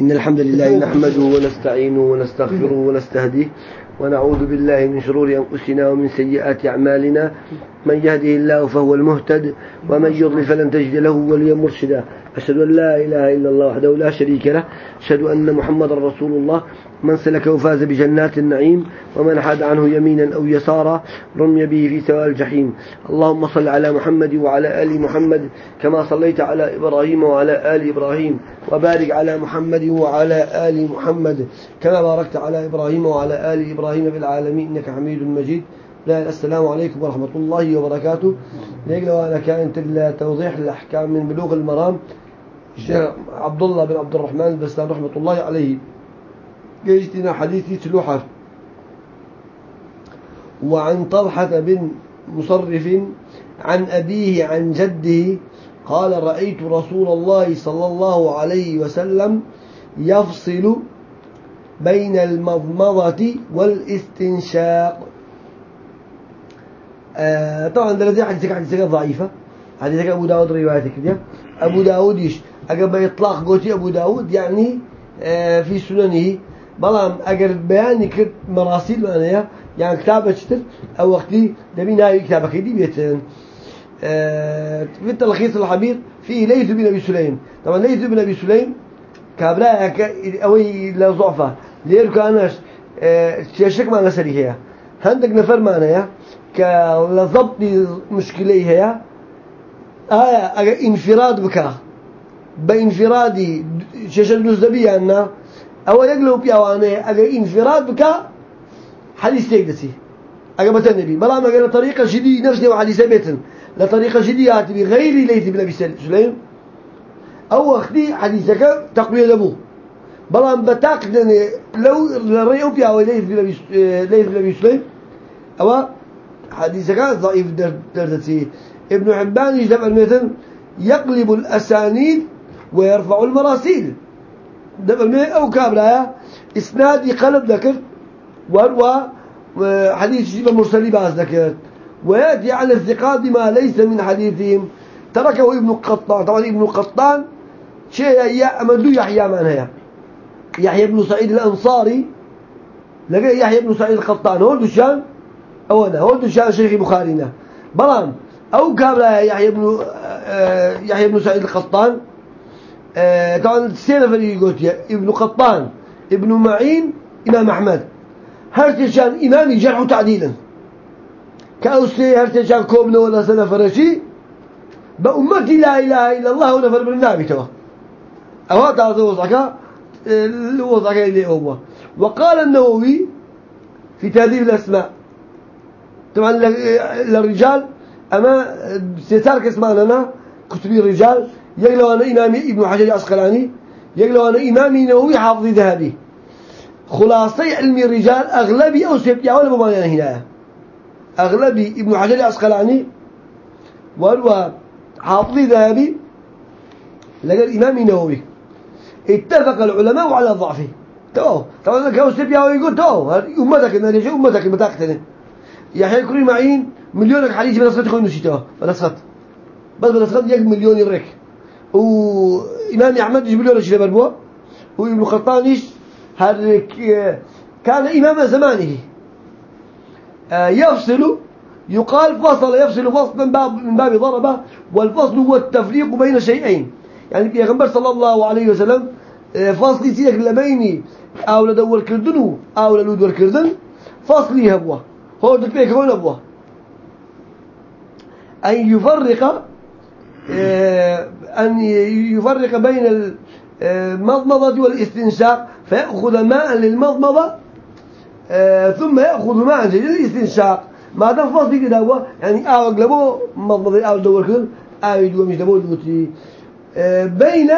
إن الحمد لله نحمده ونستعينه ونستغفره ونستهديه ونعوذ بالله من شرور أنفسنا ومن سيئات أعمالنا. من يهده الله فهو المهتد ومن يضلل فلن تجد له وليا مرشدا. أشهد أن لا إله إلا الله وحده لا شريك له. أشهد أن محمدا رسول الله. من سلك وفاز بجنات النعيم ومن حاد عنه يمينا أو يسارا رمي به في سواء الجحيم. اللهم صل على محمد وعلى آل محمد كما صليت على إبراهيم وعلى آل إبراهيم وبارك على محمد وعلى آل محمد كما باركت على إبراهيم وعلى آل إبراهيم. في العالمين إنك حميد مجيد. لا السلام عليكم ورحمة الله وبركاته. ليقل أنا كانت توضيح الأحكام من بلوغ المرام. الشيخ عبد الله بن عبد الرحمن البسام رحمة الله عليه. جيتنا حديثي تلوحة وعن طلحة بن مصرف عن أبيه عن جده قال رأيت رسول الله صلى الله عليه وسلم يفصل بين المضمضة والاستنشاق. آه طبعا ده حديثك حديثك ضعيفة. حديثك أبو داود روايتك دي أبو داود إيش؟ أجب إطلاق قوتي أبو داود يعني آه في سننه. بلام أجر بياني كرت مراسيل معناها يعني كتابة شتر أو وقتي دبي ناوي كتابة كيدي بيتن آه في التلخيص الحبيب فيه ليث بن أبي سليم. طبعا ليث بن أبي سليم كابلا أوي لضعفة ليه كانش آه شيشك معنا سريها هندق نفر معنا كلضبط مشكلة هي آه انفراد بك بانفرادي شيشة نزدبية أنه أو يقلب يوانه أجا انفراد بك حديث تيجدسي أجا بتنبي بلا ما قال طريقة جدي نفسي وحديث بيتن. لطريقة جدية بغير بن أبي سليم أو أخدي حديثك تقوية لبوه بتاق لو لريئو بيا وليث بن أبي ليث بن أبي سليم أو حديثك ضعيف دردتي ابن حبان يجدب المثل يقلب الأسانيد ويرفع المراسيل. دبل أو كابلا إسنادي قلب ذكر. وهو حديث جيب مرسلي باز ذكر. ويأتي على الثقات ما ليس من حديثهم. تركه ابن قطان. طبعا ابن قطان. شيء يأمد يحيى من هي يحيى بن سعيد الأنصاري. لقى يحيى بن سعيد القطان. هو دشان؟ أو أنا هو دشان شيخ بخارينا بلان أو كابلا يحيى بن يحيى بن سعيد القطان. آه طبعا السينة فريق قلت ابن قطان ابن معين إمام أحمد. هرتشان إمامي جرح تعديلا؟ كأوسي هرتشان كوبنا ولا سنة فرشي بأمتي لا إله إلا الله ونفر من النبي توا أهو تعالى وضعك. اللي هو وقال النووي في تهذيب الأسماء. طبعا للرجال أما ستارك اسمعنا كتبي الرجال يقلو أنا إمامي ابن حجر العسقلاني يقلو أنا إمامي نووي حافظي ذهبي. خلاصي علم الرجال أغلبي أو سيبيا ولا بمعنى هنا. أغلبي ابن حجر العسقلاني وهو حافظي ذهبي لقى الإمام النووي اتفق العلماء على ضعفه. تو طبعا كاو سيبيا ويقول تو أمتك إن ليش أمتك بتاعتنا يحيى كريم معين مليونك حديث بنصرت خوي نسيته بنصرت بس بنصرت يجي مليون يرك وإمام أحمد يجيب له شيء بربوا وابن خطان إيش؟ هذاك كان إمام زمانه. يفصل يقال فصل يفصل فصل من باب من باب ضربة والفصل هو التفريق بين شيئين. يعني بيغمبر صلى الله عليه وسلم فصل سيك لبيني أو لدول كردن أو لدول كردن فصلي هو هو دبيك هون هو أن يفرق أن يفرق بين المضمضة والاستنشاق فيأخذ ماء للمضمضة ثم يأخذ ماء للاستنشاق. ما دام فصل كده هو؟ يعني أو أقلبه مضمضة أو دور كل أو يدوم دبول دوتي. بين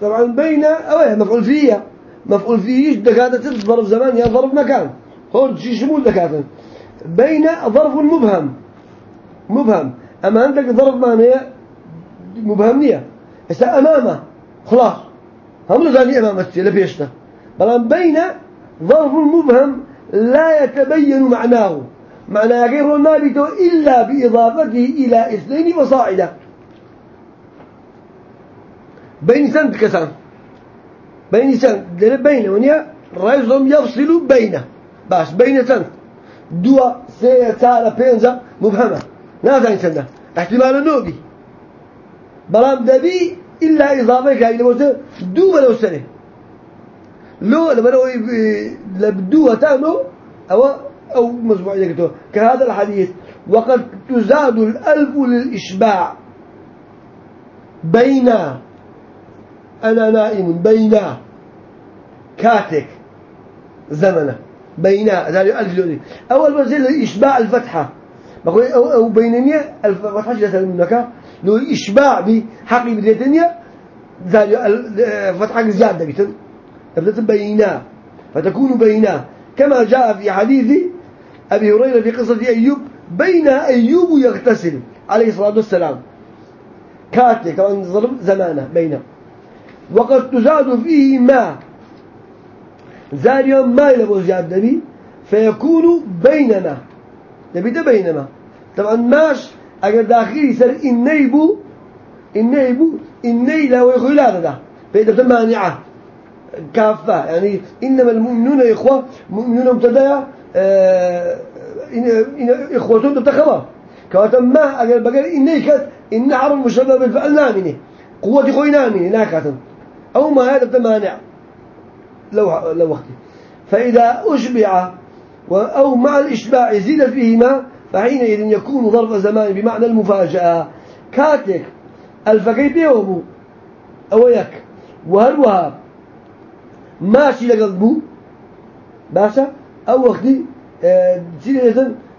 طبعا بين أو مفعول فيه. مفعول فيه دكاتة ظرف زمان يا ظرف مكان. هون شي شمول دكاتة بين ظرف مبهم مبهم. أما عندك ظرف معناه مبهمية هسه أمامه. خلاص. هم زاني أمامه لبيشته بلان بين ظرف مبهم لا يتبين معناه. معنى غير النابت إلا بإضافته إلى اثنين وصاعدا بين سنت كسان. بين سن بين. ونيا رئيسهم يفصل بينه. باش بين سن دوا سيئة تارة بينزا مبهمة. زين سنة احتمال النوبي بلام دبي إلا إضافة كاي لو دو لو سنة. لو لما لو لبدوها تانو أو أو مزبوع يكتو. كهذا الحديث. وقد تزاد الألف للإشباع. بين أنا نائم بين كاتك زمنه بين ذلك ألف لولي أول منزل إشباع الفتحة. بقول أو أو بينني الفتحة جالسة منك لو إشباع بحقي بديتني ذلك الفتحة زيادة بيتن. بدت بينا فتكون بينا كما جاء في حديث أبي هريرة في قصة أيوب بين أيوب يغتسل عليه الصلاة والسلام. كاتي كمان ظلم زمانه بينه وقد تزاد فيه ما. زاد يوم ما يلبو زيادة بي فيكون بينما نبي ده بينما طبعا ماش أجر داخلي يصير إني بو إني بو إني لا ويخوي لا ده. فإذا مانعة. كافة. يعني إنما المؤمنون إخوة مؤمنون مبتدأ آه إن إخوتهم تتخبى كواتم ما أجر بقى إني كت إن عرب مشبه بالفعل نامني قوة خوي نامني ناكاتم أو ما هذا مانع لو لو وقت فإذا أشبع أو مع الإشباع زيد فيهما فحينئذ يكون ظرف زمان بمعنى المفاجأة. كاتك أو يك وهروها. ماشي لقلبه باشا؟ أو وقتي آه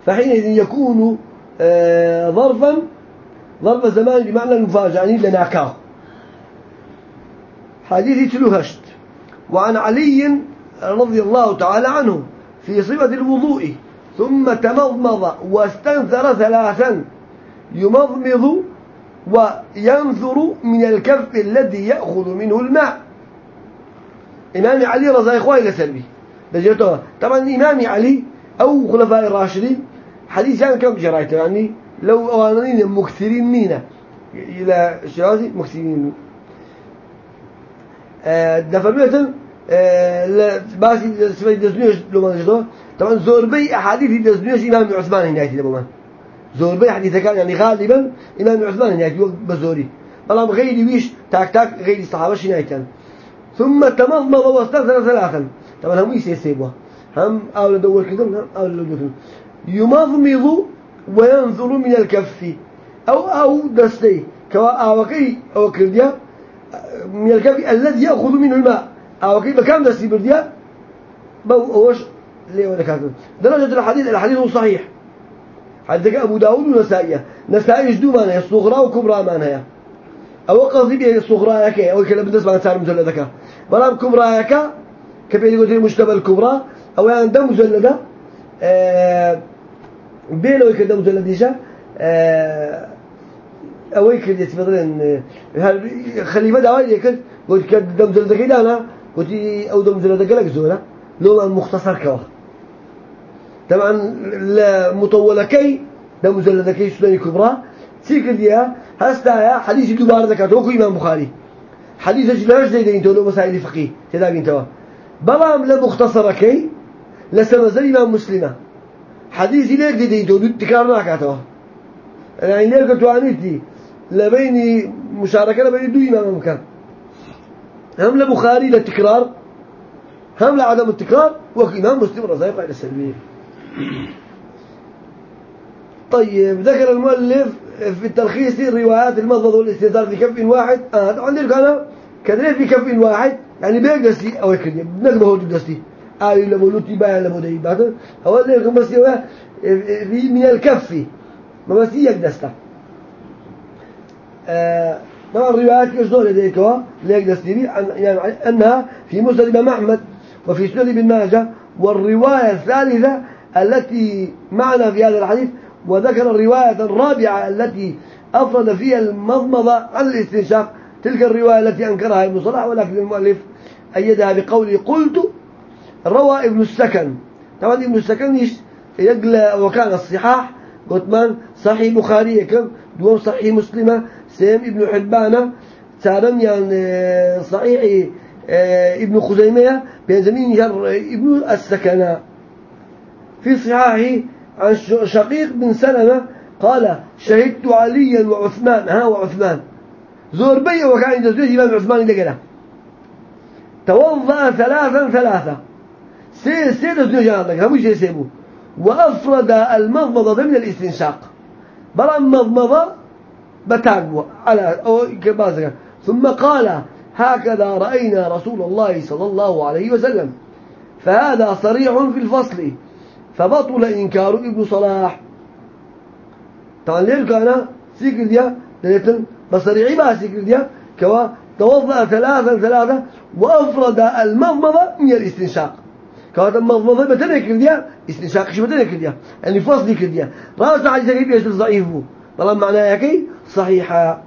فحينئذ يكون آه ظرفا ظرف زمان بمعنى المفاجأة. يعني لناكاه. حديثي تلوهشت. وعن علي رضي الله تعالى عنه في صفة الوضوء. ثم تمضمض واستنثر ثلاثا. يمضمض وينثر من الكف الذي يأخذ منه الماء. إمام علي رضي الله عنه سلبي طبعا إمام علي أو خلفاء الراشدين حديث يعني كم جرايته يعني؟ لو أوانين مكثرين مينا إلى شرازي مكثرين. دفرميتن باسی سفری دزنیش لو ما نجدو طبعا زوربي أحاديث دزنيش إمام عثمان هنا يأتي لبمان زوربي حديث كان يعني غالبا إمام عثمان هنا يأتي بزوري. بلام غيري ويش تاك تاك غيري الصحابة هنا يأتي ثم تمضمض واستغفر ثلاثا. طبعا هم يسيبوا هم أول دور كده هم أول دور يمضمض وينظر من الكف أو أو دستي كوا أوكي أو كرديا. من الكف الذي يأخذ منه الماء. أو كيف كم دستي برديا بو أوش؟ ليه ولا كذا درجة الحديث الحديث صحيح. حدثك أبو داود ونسائية نسائي جدو معناها الصغرى وكبرى معناها. أو قصدي به الصغرى يك أو كلام بالنسبة معنى سار مجلدك بلام كبرى يك كيف يقول المشتبه الكبرى. أو يعني دم مجلدة آه بينه وكذا مجلديشة آه أو يكد يتفضلن خليفة دعوة يكد قلت كد دم مجلدك إذا أنا؟ قلت أو دم مجلدك لك زولا لو مختصر كوا. طبعا مطولكي دم مجلدكي سنن كبرى. سيكر ديها هستا حديث دوباره ذكرته إمام بخاري. حديث جلاش زي دين تولو مسائل فقيه. تدابين توا بلام لمختصركي لسمزل إمام مسلمة. حديث ليك دي دين تولو تكرار ناكاتوا يعني ليك توانيتي لبيني مشاركة لبيني دو إمام مكان هم لبخاري للتكرار هم لعدم التكرار وإمام مسلم رضي الله عنه طيب ذكر المؤلف في التلخيص الروايات المضض والاستنثار في كف واحد. آه طبعا ذلك أنا كذلك في كف واحد يعني بيق دستي أو كذي نقبه هو دستي آي لبولوتي بايا لبودي بعد هو ذلك بس في من الكف ما بس يك دسته آه طبعا الروايات يشدون لديك؟ ليك دستي يعني أنها في مسند الإمام أحمد وفي سنن ابن ماجه والرواية الثالثة التي معنا في هذا الحديث وذكر الرواية الرابعة التي أفرد فيها المضمضة عن الاستنشاق تلك الرواية التي أنكرها ابن صلاح ولكن المؤلف أيدها بقوله قلت روى ابن السكن. طبعا ابن السكن يقلى وكان الصحاح. قلت من؟ صحيح بخاري كم دوم صحيح مسلمة. سيم ابن حبانة سارم يعني صحيح آه، ابن خزيمة بن شر ابن السكنة. في صحاحه عن شقيق بن سلمة قال شهدت عليا وعثمان ها وعثمان. زور بي وكان عند إمام عثمان دقنا توضأ ثلاثا ثلاثة. سير سير زوج عندك هم سيبو وأفرد المضمضة من الاستنشاق. بلا المضمضة بتاقوى على أو كبازك ثم قال هكذا رأينا رسول الله صلى الله عليه وسلم. فهذا صريح في الفصل. فبطل إنكار ابن صلاح. طبعا ليه كان سيكر ديا دلتن بصريعي ما سيكر ديا كوا توضأ ثلاثا ثلاثة وأفرد المضمضة من الاستنشاق. كوا المضمضة بتنكر ديا استنشاق شو بتنكر ديا يعني فصل كر ديا رأس عجزة كيف يشتر ضعيف طبعا معناه كي صحيحة.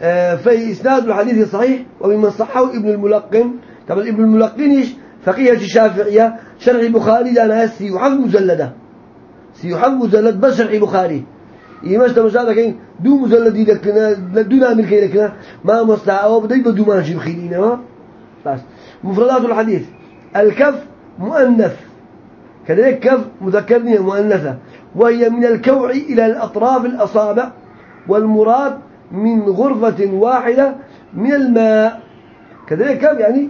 آه، في إسناد الحديث صحيح وممن صحه ابن الملقن. طبعا ابن الملقن إيش؟ فقيه الشافعية شرح البخاري لا سي وحفظ مجلدة سي وحفظ مجلد بس شرح البخاري. يمشي تمشى كين دو مجلد لكنا دو نعمل كي لكنا ما مستعى أو بدي بدو ما نجيب خيلين ما بس. مفردات الحديث. الكف مؤنث. كذلك كف مذكرني مؤنثة وهي من الكوع إلى الأطراف الأصابع والمراد من غرفة واحدة من الماء. كذلك كف يعني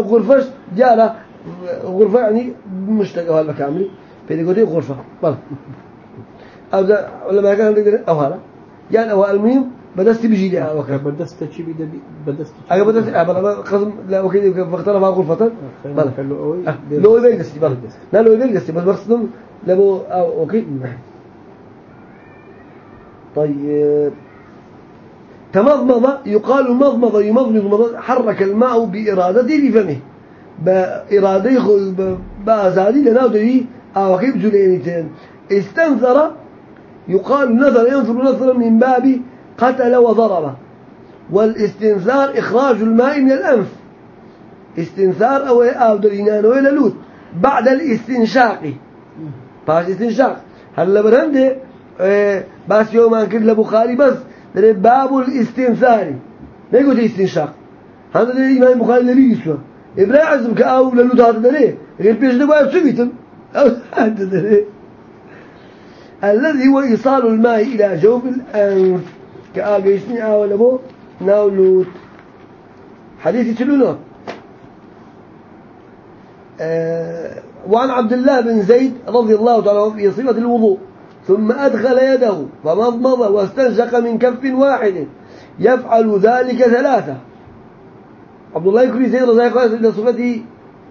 غرفة جارة غرفة يعني مشتقة هذا كامل. في قلت غرفة بل. أو علماء كانوا أو هذا يعني أو المهم بدست بيجي لها وكذا بدست شيء بدي بدست أيوة بدست أه بلا قسم لا وكذا فاختلف غرفة. بل لو يبين دستي بل لا لو يبين دستي بس برصدم لبو أوكي. طيب. تمضمض يقال مضمض يمضمض حرك الماء بإرادته بفمه. بإرادته بأزادي لناو دي أوكي بجلينتين استنثر يقال نظر ينظر نظرا من باب قتل وضرب والاستنثار إخراج الماء من الأنف. استنثار أو أو درينان ولا لوت. بعد الاستنشاق. بعد الاستنشاق. هلا برهنده آه بس يوم أنكر لبخاري بس. ده باب الاستنثار ما يقول استنشاق. هذا ده إمام البخاري اللي يسوى إبراهيم عزم كأو للود هذا ده غير بيش بقى سويتم هذا الذي هو إيصال الماء إلى جوف الأنف. كأجيسني أو لبو ناولوت حديث تلونه أه وعن عبد الله بن زيد رضي الله تعالى عنه في صفة الوضوء ثم أدخل يده فمضمض واستنشق من كف واحد. يفعل ذلك ثلاثة. عبد الله يكري زيد رضي الله عنه صفته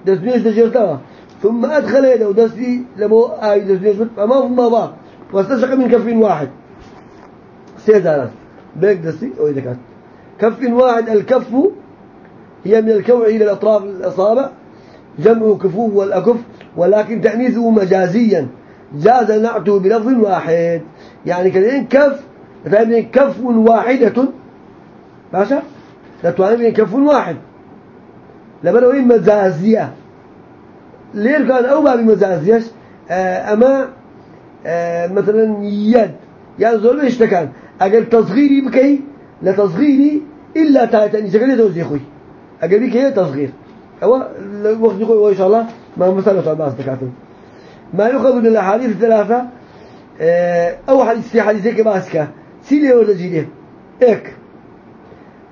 دسنيش تجرتها ثم أدخل يده دسي لبو آي دسنيش فمضمض واستنشق من كف واحد. سيدانا بيك دسي أو إذا كانت كف واحد الكف هي من الكوع إلى الأطراف الأصابع جمع كفو والأكف ولكن تأنيثه مجازيا. جاز نعته بلفظ واحد. يعني كذلك كف تعني كف واحدة. ماشا لا تعني كف واحد. لما وين مجازية. ليه كان أو باب مجازية آه، أما آه، مثلا يد. يعني زول إيش أجل تصغيري بكي لا تصغيري إلا تاني شكل يدوز خوي أجل بكي تصغير أو وقت يقول وإن شاء الله ما مثلا بعض دكاتره ما يؤخذ من الأحاديث الثلاثة آه، أو حديث في حديثك باسكة سيلي ولا جيلي إك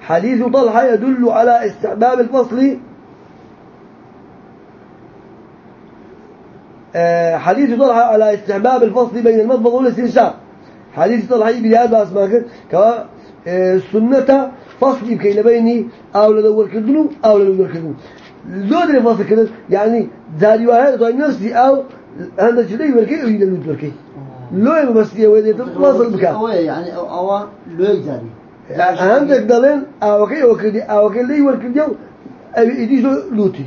حديث طلحة يدل على استحباب الفصل. آه، حديث طلحة على استحباب الفصل بين المضمض والاستنشاق حديث طلحة بهذا أسماك كوا آه، سنة فصل كي لبيني أو لدور كدنو أو لدور كدنو زود فصل كده يعني ذا روايات نفسي أو هذا شيء يوركي أو يدل يوركي لو يبغى بس يودي تواصل بك أو يعني أو أو لو يجاري عندك دلين أو كي أو كذي أو كي اللي يوركي جو يدي شو لوتي.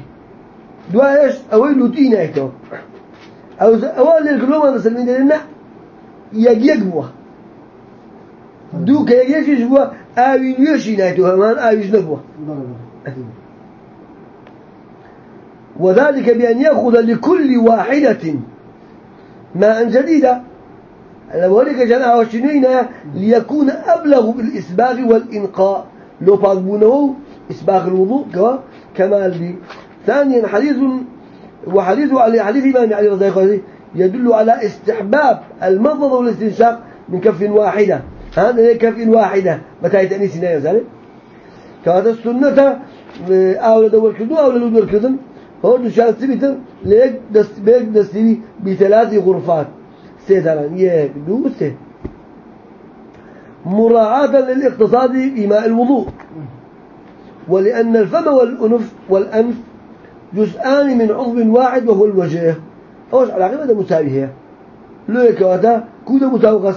دوا إيش؟ أو لوتي نايتو. أو أو اللي الكلام هذا سلمين لنا يجيك دو كي يجيك بوا أو يشي نايتو همان أو يجنبوا وذلك بأن يأخذ لكل واحدة ماء جديدا لذلك جاء وشنينا ليكون أبلغ بالإسباغ والإنقاء. لو بازبونه إسباغ الوضوء كوا؟ كمال بي ثانيا حديث وحديث علي حديث إمام علي رضي الله عنه يدل على استحباب المضض والاستنشاق من كف واحدة. هذا كف واحدة. متى تأنيس لا يزال كهذا السنة أولى دور كذو أولى دور كذو هو نشان سبيتن ليك دست بيك دستي بثلاث غرفات. سيدان يك دو سي مراعاة للاقتصاد في ماء الوضوء. ولأن الفم والأنف والأنف جزءان من عضو واحد وهو الوجه. أوش على غير مساوي هي. لو يكواتا كودا مساوي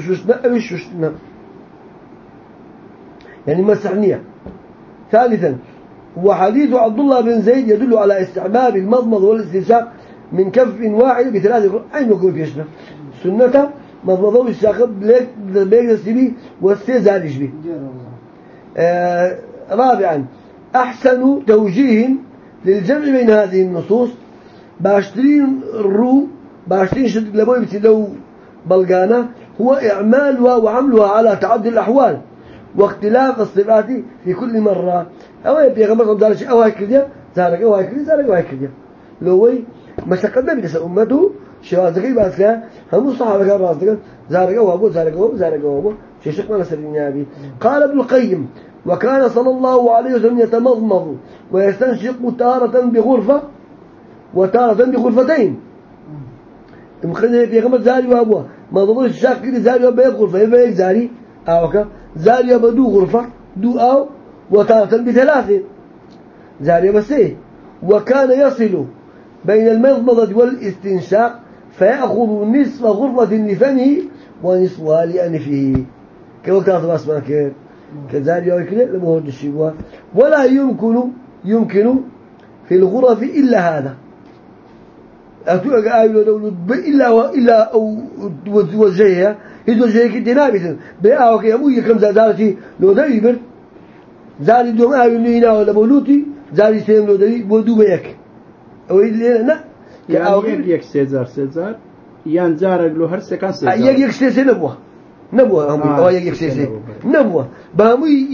ششنا أو ششنا يعني مسحنية. ثالثا وحديث عبد الله بن زيد يدل على استحباب المضمض والاستنشاق من كف واحد بثلاث أين يكون فيشنا سنة مضمضة والاستنشاق بليك بليك السبي والسيزالش به آه رابعا أحسن توجيه للجمع بين هذه النصوص. باشترين الرو باشترين شد لبوي بتلو بلغانا هو إعمالها وعملها على تعدد الأحوال واختلاف الصفات في كل مرة. أو يبي غمر دارش أو هاي كذا زارك أو هاي كذا زارك أو هاي كذا لوي مشقة النبي صلى أمته شوازك بس كذا هم الصحابة كانوا راسك زارك أو أبو زارك أو زارك أو أبو. شيء شق ما نسرين يا قال ابن القيم وكان صلى الله عليه وسلم يتمضمض ويستنشق تارة بغرفة وتارة بغرفتين. مخلي في غمر زاري وابوه ما ضمنش شاكر زاري وابوه غرفة يبقى زاري أوكا زاري بدو غرفة دو أو وتارة بثلاثة زاري بس إيه وكان يصل بين المضمضة والاستنشاق فيأخذ نصف غرفة لفمه ونصفها لأنفه. كيف كانت اسمها كيف كذلك يأكل لما هو الشيء ولا يمكن يمكن في الغرف إلا هذا. أتوقع آية دولة إلا إلا أو وجهها هذا وجهها كده نابت بقى وكي أبوي كم زادتي لو ده يبر زاري دوم آية نينا ولا بولوتي. زاري سيم لو ده بودو بيك. أو إذا لا يعني يك سيزار سيزار. يان زارك لو هر سكان سيزار. يك يك سيزار نبوة. نبوة هم. آه يك يك سيزار نبوة. بهمي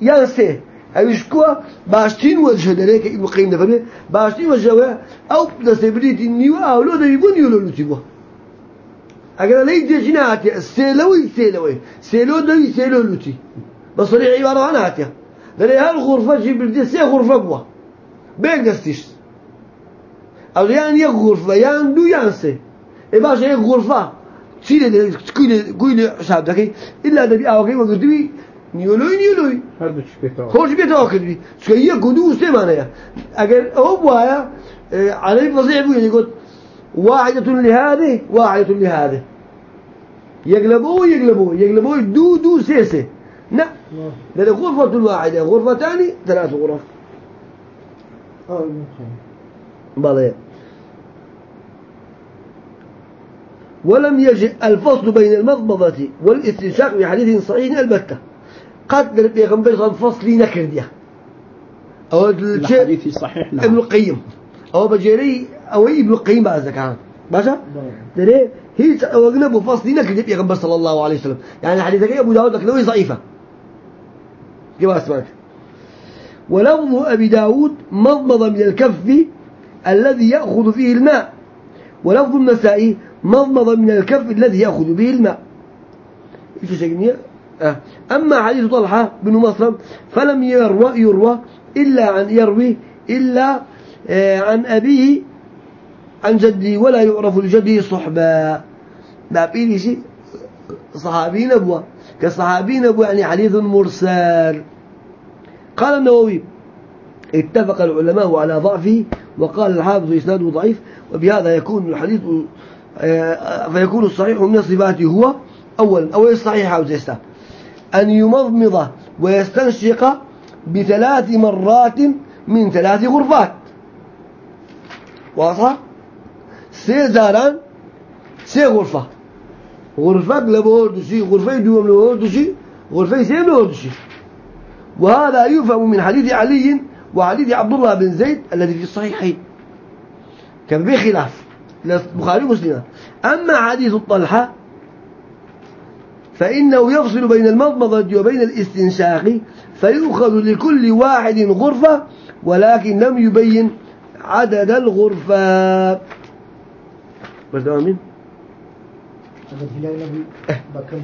يك يان سي أيش كوا باشتين وجه دريك ابن قيم نفرمه باشتين وجه أو دستبريت النيو أو لو ده يبون يلو لتيبه أقول لي دجناتي سيلوي سيلوي سيلو ده سيلو لتي بصريح عبارة عن هاتيا. دري هالغرفة جبردي سي غرفة بوا. بيك دستيش أو يعني يك غرفة يعني دو يعني سي. إيه باش يك غرفة. تشيل كل كل حساب ذكي إلا ده بيأوكي وقدوي نيولوي نيولوي هذا شبيته خوش بيته أكل شوية قدو سيمانة يا أجر هو بوايا عليه فظيع بوي يقول واحدة لهذه واحدة لهذه. يقلبوه يقلبوه يقلبوه دو دو سيسة لا ده غرفة واحدة غرفتان ثلاث غرف. بلى ولم يجئ الفصل بين المضمضة والاستنشاق في حديث صحيح البتة. قد البيغمبر صلى فصل نكر ديا. أو الحديث صحيح ابن القيم. أو بجري أو ابن القيم بعد ذلك باشا؟ دري. هي وقلب فصل نكر ديا بيغمبر صلى الله عليه وسلم. يعني حديث أبو داود لكنه ضعيفة. كيف أسمعك؟ ولفظ أبي داود مضمض من الكف الذي يأخذ فيه الماء. ولفظ النسائي مضمض من الكف الذي يأخذ به الماء. إيش أه. أما حديث طلحة بن مصرم فلم يروى, يروى إلا عن يروي إلا آه عن أبيه عن جدي ولا يعرف لجده صحبة بابيني شيء. صحابي نبوة. كصحابي نبوة يعني حديث مرسل. قال النووي اتفق العلماء على ضعفه وقال الحافظ إسناده ضعيف وبهذا يكون الحديث فيكون الصحيح من صفاته هو أولا أو الصحيح أو زيستا أن يمضمض ويستنشق بثلاث مرات من ثلاث غرفات. واضح؟ سي زاران سي غرفة. غرفة لبوردشي غرفة دوم لبوردشي غرفة سيم لبوردشي وهذا يفهم من حديث علي وحديث عبد الله بن زيد الذي في الصحيحين. كان بخلاف البخاري ومسلم. أما حديث الطلحة فإنه يفصل بين المضمضة وبين الاستنشاق فيؤخذ لكل واحد غرفة ولكن لم يبين عدد الغرفات بس دوامين بكم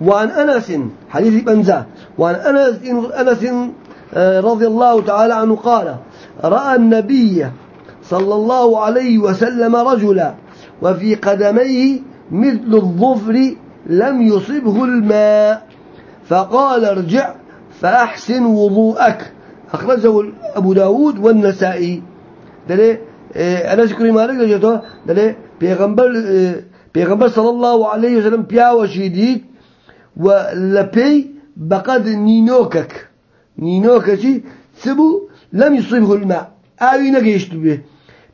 وعن أنس حديث بنزا وعن أنس أنس آه، رضي الله تعالى عنه قال رأى النبي صلى الله عليه وسلم رجلا وفي قدميه مثل الظفر لم يصبه الماء. فقال ارجع فأحسن وضوءك. أخرجه أبو داود والنسائي. دلي آه، أنا شكري مالك لجيته دلي بيغمبر بيغمبر صلى الله عليه وسلم بيا وشيديد ولبي بقد نينوكك نينوكك سبو لم يصيبه الماء. آوي نقيشت به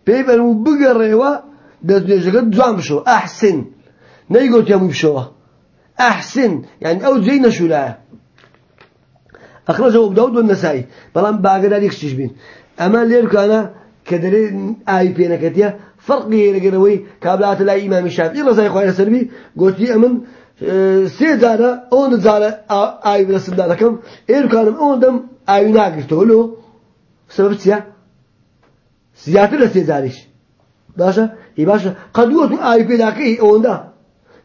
بيبقى بقريوا دز نجد زوام بشو أحسن. نيقول يا بشوه أحسن. يعني أو زين شو لا. أخرجه أبو داود والنسائي. بلان باقي ذلك بين. أما ليرك أنا كدري آي بينا كتيا. فرق يرجعوي كابلات لا إمام الشافعي الله عنه سلبي. قلت أمن آه، سي أون زارة آي برسم دارة كم. إيرك أنا أون دم آي ناقش تقوله سبب سيا؟ سياتي لسي زاريش. باشا؟ إيه باشا. قد يوتو آي بينا كي أون ده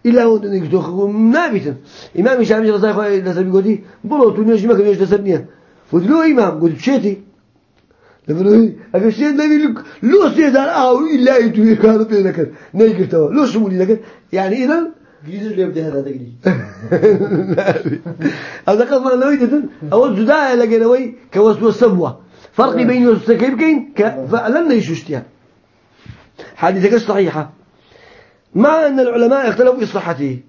إلا هو دنيك تو نابتن إمام الشافعي رضي الله عنه لسبي قولي بلو تونيش ما كان يجلس سبنية. فدلو إمام قلت بشيتي. لما أقول شيء نبي لك لو سيدار أو إلا يتوي كانت لك نيجي توا لو شمولي لك يعني إذا جيز اللي بدي هذا تقولي هذا قصة لو يدتن أول جداء لقينوي كوسوس السبوة فرق بين وسوس كيف كين فعلا يشوشتها حادثة صحيحة. مع أن العلماء اختلفوا في صحته.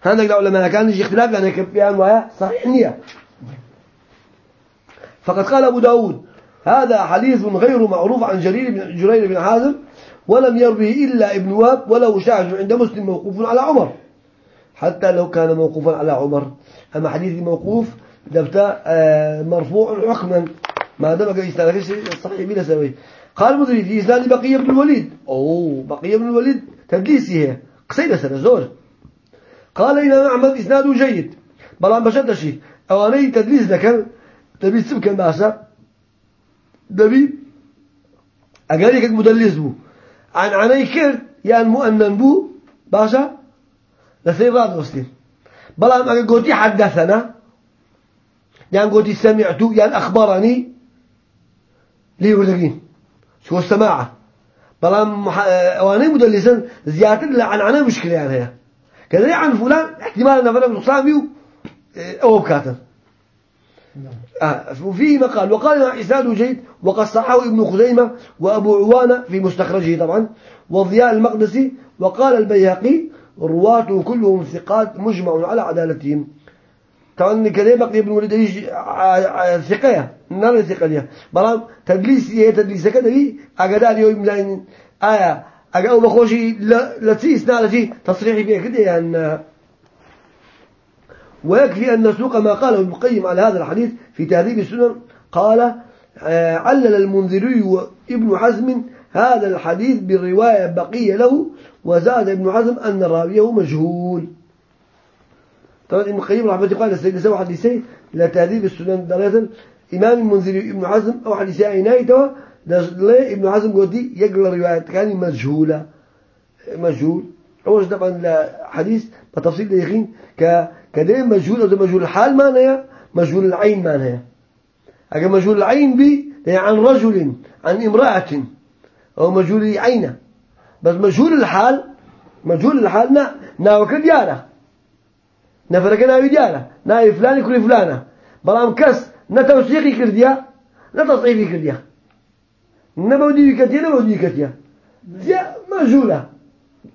هذا العلماء كان يجي اختلاف لأن كبيان ويا صحيح نية. فقد قال أبو داود هذا حديث غير معروف عن جرير بن جرير بن حازم ولم يروه إلا ابن واب وله شاهد عند مسلم موقوف على عمر. حتى لو كان موقوفا على عمر أما حديث موقوف دفتا آه، مرفوع حكما. ما دام يستغرق صحيح بلا سوي قال المدري في إسناد بقية بن الوليد. أوه بقية بن الوليد. تدليسي هي. قصيدة سنة زور. قال إلى معمد إسناده جيد. بلان شيء أواني تدليس لك. تدليس سبك باسا؟ دبي أقاليك مدلس بو. عن عني كرد يعني مؤنن بو. باشا لسير راد مسلم بلان أقا قوتي حدثنا. يعني قوتي سمعت يعني أخبرني. ليه ولقين شو السماعة؟ بلام أواني مدلسا زيادة عن عنا مشكلة يعني هي. كذا عن فلان احتمال أن فلان نقصان بيو أو بكاتر آه وفيه مقال وقال إسناده جيد وقد صححه ابن خزيمة وأبو عوانة في مستخرجه طبعا والضياء المقدسي وقال البيهقي رواته كلهم ثقات مجمع على عدالتهم. طبعا كذا بقي ابن وليد إيش ثقة نار ثقة ليه بلام تدليس هي تدليس كذا بي أقدر يوم لين آية أو بخوشي لا لا تيس نالتي تصريحي فيها كده يعني ويكفي أن نسوق ما قاله ابن القيم على هذا الحديث في تهذيب السنن. قال آه، علل المنذري وابن حزم هذا الحديث بالرواية بقية له وزاد ابن حزم أن راويه مجهول. طبعا ابن القيم رحمة الله قال السيد سوى حديثي لتهذيب السنن درجة إمام المنذري ابن حزم أو حديثي عنايته لا ابن حزم قدي يقرأ رواية كان مجهولة. مجهول. أول طبعا الحديث بتفصيل دقيقين. ك كده مجهول أو مجهول الحال ما نيا مجهول العين ما نيا أجا مجهول العين بي يعني عن رجل عن امرأة أو مجهول العين بس مجهول الحال مجهول الحال نا نا وكل ديارة نفرك ناوي ديارة. ناوي فلان كل فلانة. بلام كس نتوثيقي كرديا نتصعيفي كرديا. نبودي كتيا نبودي كتيا ديا مجهولة.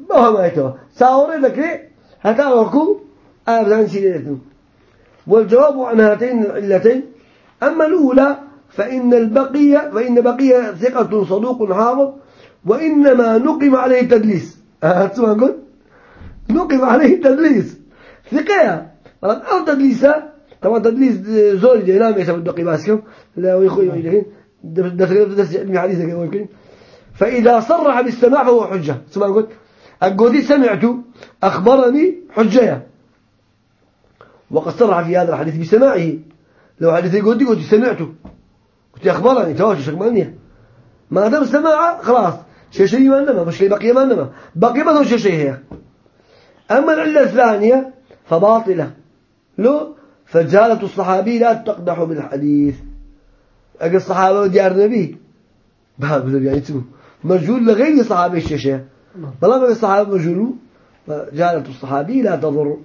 ما هو ما يتوه. سأوري لك حتى وكو أبدان سيدتهم والجواب عن هاتين العلتين. أما الأولى فإن البقية فإن بقية ثقة صدوق حافظ وإنما نقم عليه تدليس هاتسوا نقول نقم عليه تدليس ثقة. أو تدليسة طبعا تدليس زول جنام يسمى الدقي باسكم لا ويخوي ويجين درس درس علمي حديثة يمكن فإذا صرح بالسماع فهو حجة. سمع قلت؟ أقولي سمعت أخبرني حجة. وقد صرح في هذا الحديث بسماعه. لو حديثي قلت قلت سمعته قلت أخبرني تواجه شك مانية ما دام سماعة خلاص. شيء شيء ما نما مش بقي ما نما بقي ما هو شيء شيء هي. أما العلة الثانية فباطلة. لو فجالة الصحابي لا تقدح بالحديث أجل الصحابة ديار النبي باب يعني تسمو مجهول لغير صحابي الشيشة. بلا ما الصحابة مجهول جالة الصحابي لا تضر.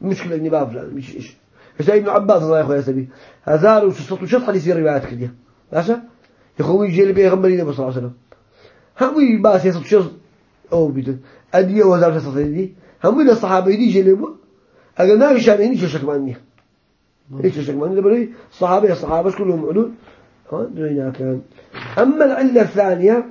مشكلة إني باب فلان مش إيش. إيش ابن عباس الله يا أخويا سبي. هزار وشصت وشط حديث الروايات كده. ماشي يا أخوي يجي لي غمري النبي صلى الله عليه وسلم. هم باس يصط شص أو بيت. أدية وزار شصت دي هم من الصحابة يجي جيلي أجل ناقش شان إني شو شك ماني إيش شك ماني دبري الصحابة الصحابة كلهم علول ها كان. أما العلة الثانية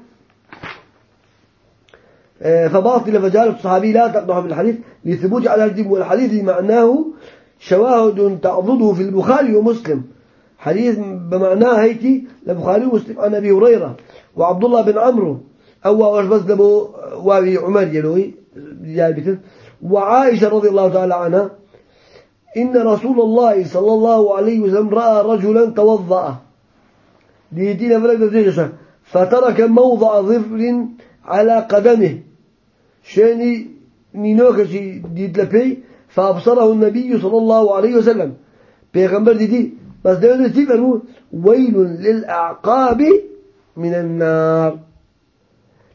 آه، فباطل فجالة الصحابي لا تقدح بالحديث لثبوت على الجيب والحديث معناه شواهد تعضده في البخاري ومسلم. حديث بمعناه هيتي لبخاري ومسلم. عن أبي هريرة وعبد الله بن عمرو أو بس لبو واوي عمر يلوي وعائشة رضي الله تعالى عنها إن رسول الله صلى الله عليه وسلم رأى رجلا توضأ. ديتينا فلك فترك موضع ظفر على قدمه. شاني نينوكشي ديت لبي فأبصره النبي صلى الله عليه وسلم. بيغمبر دي بس ده نسيب ويل للأعقاب من النار.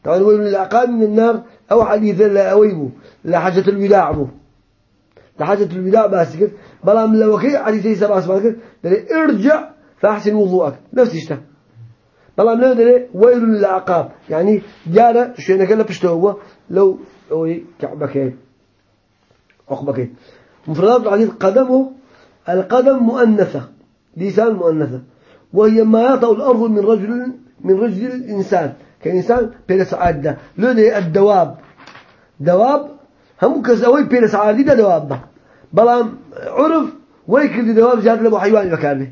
طبعا ويل للأعقاب من النار أو حديث لا أويبه لحاجة الوداع بو لحاجة الوداع بس كده. بلا من لو كي حديث سبع سبع كده ارجع فأحسن وضوءك. نفس الشيء. بلا من لو ويل للأعقاب يعني جارة شو نكلا بشتوه لو أوي كعبك عقبك مفردات الحديث قدمه. القدم مؤنثة. لسان مؤنثة. وهي ما يطأ الأرض من رجل من رجل الإنسان. كإنسان بيلس عادة لونه الدواب. دواب هم كسوي بيلس عادة دواب بلام عرف ويكل دواب زاد له حيوان مكانه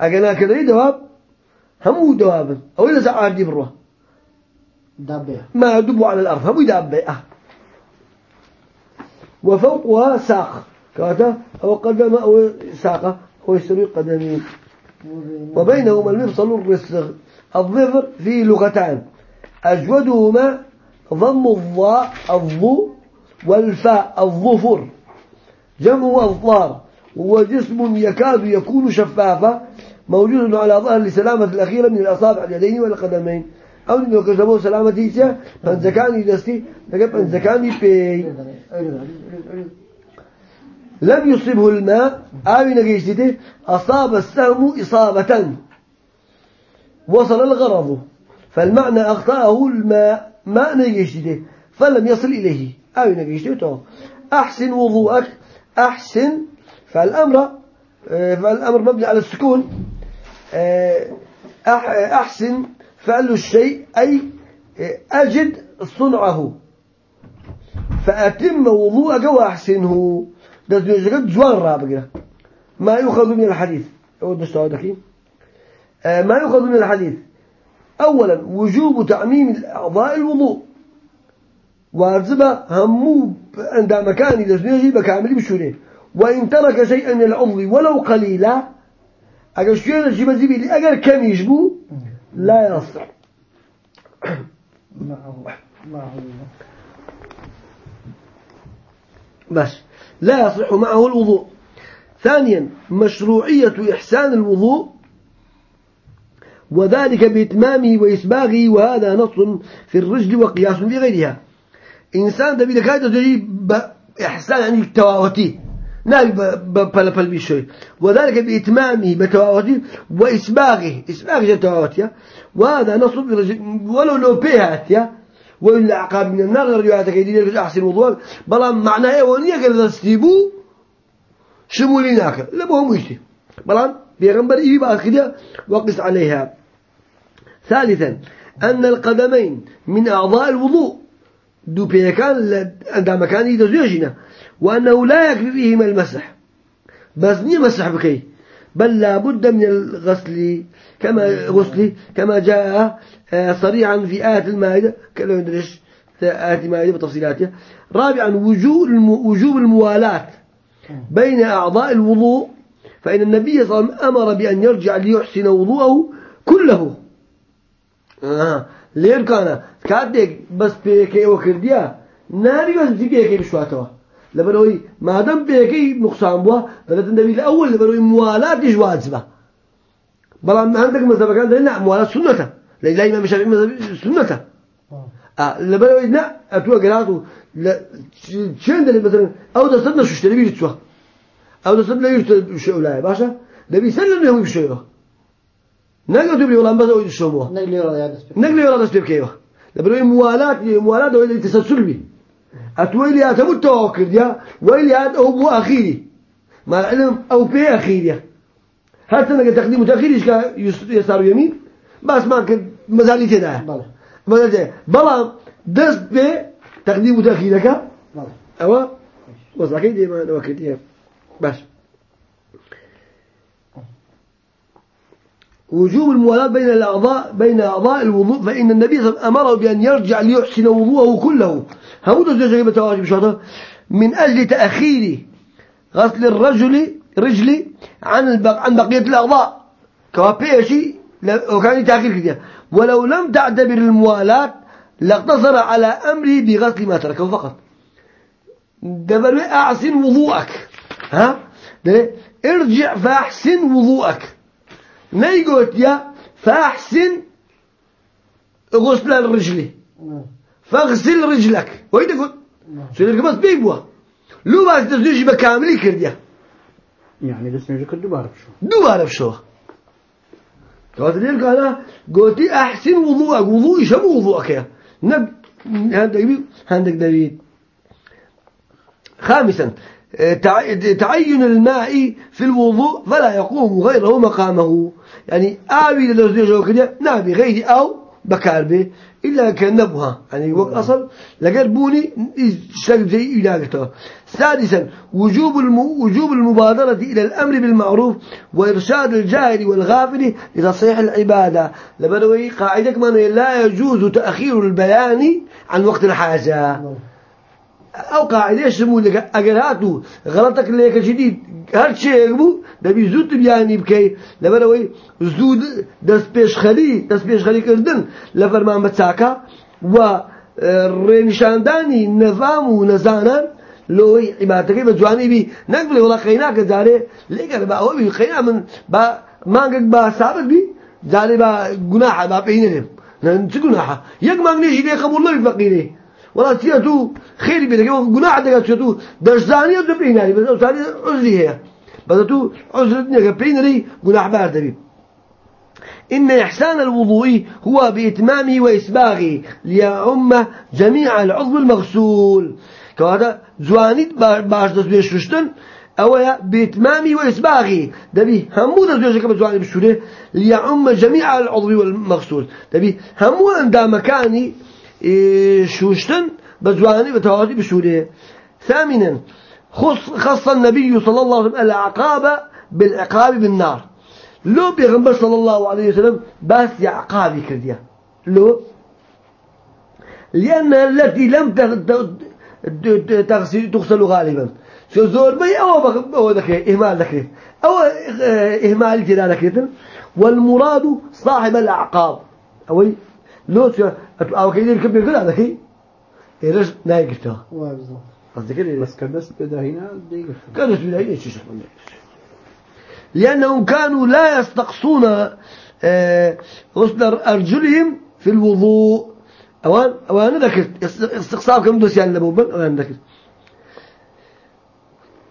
أجنا كذا دواب هم دواب أو إلا سعادي بروه دابة ما يدب على الأرض. هم دابة أه. وفوقها ساق. كاتا أو قدم أو ساقة أو يسوي قدمين وبينهما المفصل الرسغ الظفر فيه لغتان. أجودهما ضم الضاء الضو والفاء الظفر. جمع أظفار وهو جسم يكاد يكون شفافا موجود على ظهر لسلامة الأخيرة من الأصابع اليدين والقدمين. أو إنه كسبوا سلامة إيشا فانزكاني دستي لقد فانزكاني بي. لم يصبه الماء أو نجيشته أصاب السهم إصابة. وصل الغرض فالمعنى أخطأه الماء. ما نجيشته فلم يصل إليه. أو نجيشته أحسن وضوءك أحسن. فالأمر فالأمر مبني على السكون. أحسن فعل الشيء أي أجد صنعه. فأتم وضوءك وأحسنه. ده جوان جوان رابقنا ما يؤخذ من الحديث. آه، ما يؤخذ من الحديث. أولا وجوب تعميم الأعضاء الوضوء. واجب همو عند مكان دزنيجي بكامل بشوري وإن ترك شيئا من العضو ولو قليلا أجل شوية نجيب زبيلي أجل كم يجبو؟ لا يصح. بس. لا يصح معه الوضوء. ثانيا مشروعية إحسان الوضوء وذلك بإتمامه وإسباغه وهذا نص في الرجل وقياس في غيرها. إنسان دبي لك هذا بإحسان يعني التواوتي نابي بلا بلا وذلك بإتمامه بتواوتي وإسباغه. إسباغه التواوتي وهذا نص في الرجل ولو لو بيهات وإلا عقاب من النار رواياتك يدين أحسن وضوء بلا معناه ونيا كذا استيبو. شمولي ناكل لا بهم ويشتي بلا بيغمبر إيه بعد كده وقس عليها. ثالثا أن القدمين من أعضاء الوضوء دو بيكان عند مكان يدزوجنا وأنه لا يكفي فيهما المسح بس ني مسح بكي بل لا بد من الغسل كما غسل كما جاء آه، صريحا في آية المائدة كلا ندرش آية المائدة بتفصيلاتها رابعا وجوب وجوب الموالاة بين أعضاء الوضوء فإن النبي صلى الله عليه وسلم أمر بأن يرجع ليحسن وضوءه كله. لێر بکانە کاتێک بەس پێەکەی ئەوە کردیە ناریوە دی پێەکەی بشاتەوە لەبەرەوەی مادەم پێەکەی نقصان بووە دەڵێتن دەوی لە ئەوە لەبەرەوەی موالاتی ژواجبە بەڵام هەندێک مەزەبەکان دەڵێن نە موالات سونەتە لە لای مەمە شەفعی مەزەبی سونەتە لەبەرەوەی نە ئەتووە گەرات و چند دەڵێت مەسەرن ئەو دەستەت نە شوشتەری بیرچوە ئەو دەستەت لە شوشتە شەولایە باشە؟ دەبی سەر لە نێوی شێوە نقدر تبلي والله بس أود الشموع نقلي ورا يا دس نقل ولا دست بكيوه لبروي موالات موالات ولا تسلسل بي أتويلي أتمت توكل يا ويلي هذا هو بو أخيري مع العلم أو بي أخيري هل سنة تقديم متأخير إيش يسار يمين بس ما كان مزالي تدا بله. مزالي بلا دست بي تقديم متأخيرك بله. أو بس أكيد ما نوكل يا وجوب الموالاة بين الأعضاء بين أعضاء الوضوء فإن النبي صلى الله عليه وسلم أمره بأن يرجع ليحسن وضوءه كله. هم زوجة بتواجب شاطر؟ من أجل تأخير غسل الرجل رجل عن عن بقية الأعضاء. كوابيشي وكان تأخير كده ولو لم تعتبر الموالاة لاقتصر على أمره بغسل ما تركه فقط. دبل أحسن وضوءك. ها؟ ارجع فأحسن وضوءك. نيقول يا فأحسن غسل الرجل فاغسل رجلك. وين تقول؟ سيدك بس بيبوا لو بس تزوج بكامل كرديا. يعني نوێژە کرد دووبارە بشۆ دوباره بشو قلت لك أنا قلت أحسن وضوءك. وضوء شو وضوءك يا؟ نب عندك دليل عندك دليل خامسا تعين الماء في الوضوء فلا يقوم غيره مقامه. يعني آوي للوزيج كده نابي غيري أو بكار به إلا كان نبها يعني وقت أصل لقربوني شكل زي إلاقته سادسا وجوب. وجوب المبادرة إلى الأمر بالمعروف وإرشاد الجاهل والغافل لتصحيح العبادة. لبروي قاعدة كمان لا يجوز تأخير البيان عن وقت الحاجة. أو قاعدة شمو لك اگر هاتو. غلطك ليك جديد هر شيء يقبو دبي زود بياني بكي. لبروي زود دس بيش خلي دس بيش خلي كردن. لفرمان بتساكا و رينشانداني نظام ونزانا لوي عبادتك بجواني بي. نقبل ولا قيناك جاري ليك با هو بي قينا من با مانك با ثابت بي. جاري با جناح با بينهم ننت جناح يك ما نيجي لي قبول الله فقيري. ولا تيتو خير بيدك. جناح دك تيتو دشزانية دبيناري بس أوصاني عذري هي. بس تو عذرتني كبينري جناح بارد بي. إن إحسان الوضوء هو بإتمامه وإسباغه ليعم جميع العضو المغسول. كهذا زوانيت باش دست بيشوشتن أو بإتمامه وإسباغه. دبي همو دست بيشوشتن بزواني بشوره ليعم جميع العضو المغسول. دبي همو عند مكاني شوشتن بزواني بتوازي بشوره ثامنا خص, خص النبي صلى الله عليه وسلم العقاب بالعقاب بالنار. لو بيغمبر صلى الله عليه وسلم بس عقابي كرديا. لو؟ لأن التي لم تغ- تغسل غالبا. شو زور بي أو أو ذكي إهمال ذكي. أو إهمال جدا ذكي والمراد صاحب الأعقاب. أو كيدي الكبير إيرش نايقشتها وابزو قصدي كده؟ بس دەیگرت كانوا سبيلين إيش يشوف من لأنهم كانوا لا يستقصون آه، غسل أرجلهم في الوضوء. أوان أوان ذكرت استقصاء كم دوس يعني لبوبن أوان ذكرت.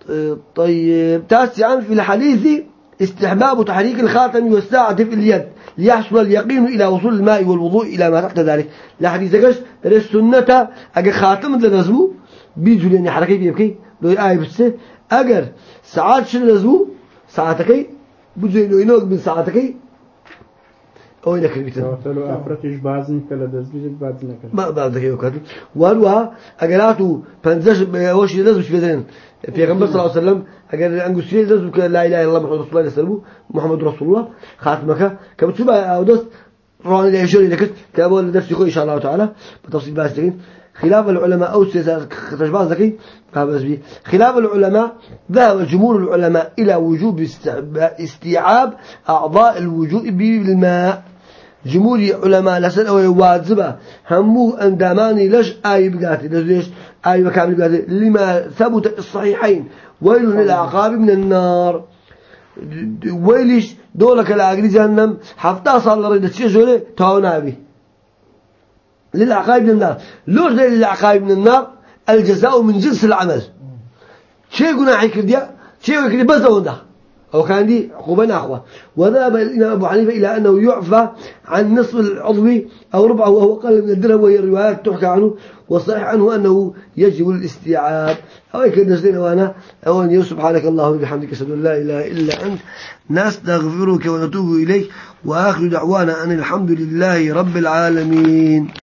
آه، طيب تاسعا في الحديث استحباب تحريك الخاتم والساعة في اليد ليحصل اليقين إلى وصول الماء والوضوء إلى ما تحت ذلك. لحديث قش السنة أجر خاتم لنزمو بيجوا لأن حركة بيبكي لو آية بس أجر ساعات شنو لزمو ساعتكي بيجوا لو ينوك من ساعتكي أو بيتنا کەواتە لە ئافرەتیش بازن کە لە دەستگیرت باز نەکرد ما بعد ذلك وكذا وهو أجراتو بنزش وش لازم في في غنبر صلى الله عليه وسلم لازم لا إله إلا الله محمد رسول الله محمد رسول الله خاتمك. كبتشوف أو دست روان اللي يشير لك. كابو درس يقول إن شاء الله تعالى بتفصيل بس لكن خلاف العلماء أو تجبان زكي خلاف العلماء ذهب جمهور العلماء إلى وجوب استيعاب أعضاء الوجوء بالماء. جمهور علماء لسن أو واجبة همو أنداماني لش آي بقاتي ليش آي بكامل بقاتي لما ثبت الصحيحين ويل للعقاب من النار. ويلش دولك العقل جهنم حفتا صار لريد تشي جولي تاو نابي للعقاب من النار. لوش للعقاب من النار؟ الجزاء من جنس العمل. شيء قلنا عيكرديا شيء يكردي بس ده أو كان دي عقوبة أخوة وذهب الإمام أبو حنيفة إلى أنه يعفى عن نصف العضو أو ربعه وهو قل من الدرهم وهي الروايات تحكى عنه والصحيح عنه أنه يجب الاستيعاب. أو يكاد نسلين وأنا أو أن سبحانك اللهم وبحمدك أشهد أن لا إله إلا أنت نستغفرك ونتوب إليك وآخر دعوانا أن الحمد لله رب العالمين.